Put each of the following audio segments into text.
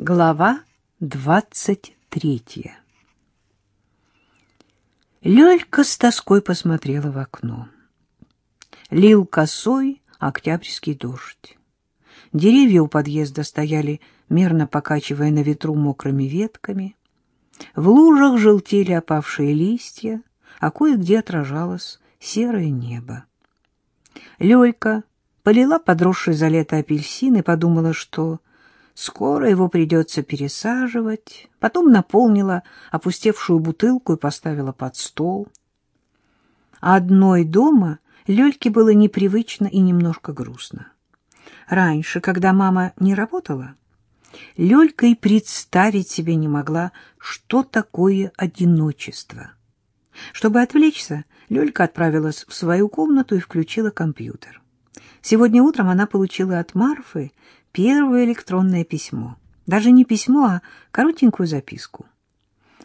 Глава двадцать третья Лёлька с тоской посмотрела в окно. Лил косой октябрьский дождь. Деревья у подъезда стояли, мерно покачивая на ветру мокрыми ветками. В лужах желтели опавшие листья, а кое-где отражалось серое небо. Лёлька полила подросший за лето апельсин и подумала, что скоро его придется пересаживать, потом наполнила опустевшую бутылку и поставила под стол. Одной дома Лёльке было непривычно и немножко грустно. Раньше, когда мама не работала, Лёлька и представить себе не могла, что такое одиночество. Чтобы отвлечься, Лёлька отправилась в свою комнату и включила компьютер. Сегодня утром она получила от Марфы первое электронное письмо. Даже не письмо, а коротенькую записку.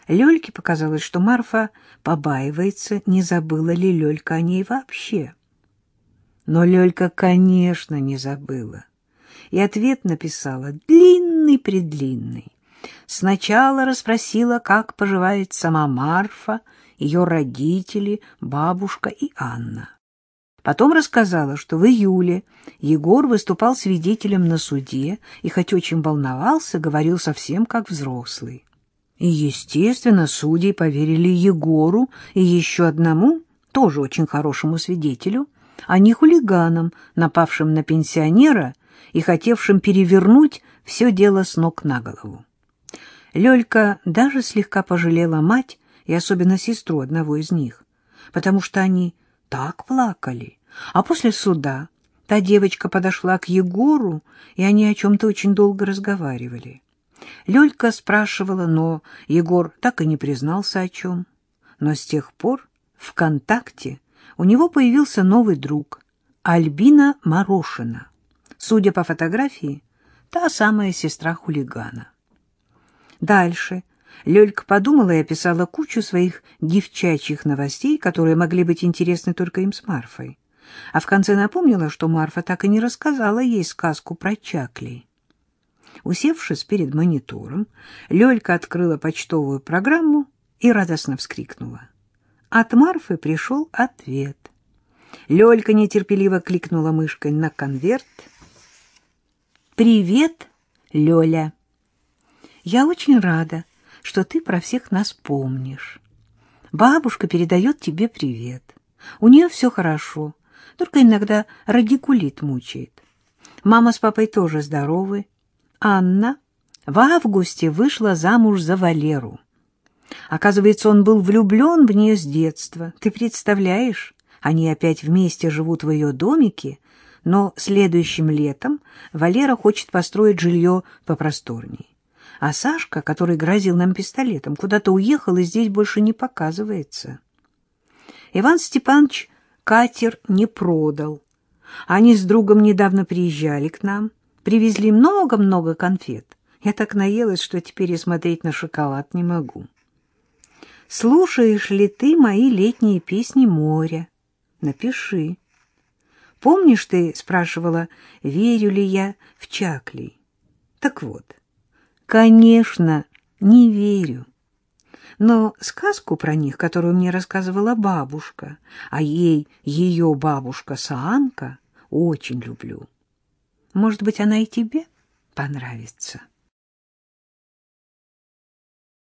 Лёльке показалось, что Марфа побаивается, не забыла ли Лёлька о ней вообще. Но Лёлька, конечно, не забыла. И ответ написала длинный-предлинный. Сначала расспросила, как поживает сама Марфа, ее родители, бабушка и Анна. Потом рассказала, что в июле Егор выступал свидетелем на суде и, хоть очень волновался, говорил совсем как взрослый. И, естественно, судьи поверили Егору и еще одному, тоже очень хорошему свидетелю, а не хулиганам, напавшим на пенсионера и хотевшим перевернуть все дело с ног на голову. Лёлька даже слегка пожалела мать и особенно сестру одного из них, потому что они так плакали. А после суда та девочка подошла к Егору, и они о чем-то очень долго разговаривали. Лёлька спрашивала, но Егор так и не признался о чем. Но с тех пор ВКонтакте у него появился новый друг — Альбина Морошина. Судя по фотографии, та самая сестра хулигана. Дальше Лёлька подумала и описала кучу своих девчачьих новостей, которые могли быть интересны только им с Марфой. А в конце напомнила, что Марфа так и не рассказала ей сказку про Чакли. Усевшись перед монитором, Лёлька открыла почтовую программу и радостно вскрикнула. От Марфы пришел ответ. Лёлька нетерпеливо кликнула мышкой на конверт. «Привет, Лёля. Я очень рада, что ты про всех нас помнишь. Бабушка передает тебе привет. У нее все хорошо, только иногда радикулит мучает. Мама с папой тоже здоровы. Анна в августе вышла замуж за Валеру. Оказывается, он был влюблен в нее с детства. Ты представляешь, они опять вместе живут в ее домике, но следующим летом Валера хочет построить жилье попросторнее. А Сашка, который грозил нам пистолетом, куда-то уехал и здесь больше не показывается. Иван Степанович катер не продал. Они с другом недавно приезжали к нам, привезли много-много конфет. Я так наелась, что теперь и смотреть на шоколад не могу. Слушаешь ли ты мои летние песни моря? Напиши. Помнишь, ты спрашивала, верю ли я в Чакли? Так вот, Конечно, не верю. Но сказку про них, которую мне рассказывала бабушка, а ей ее бабушка Саанка, очень люблю. Может быть, она и тебе понравится».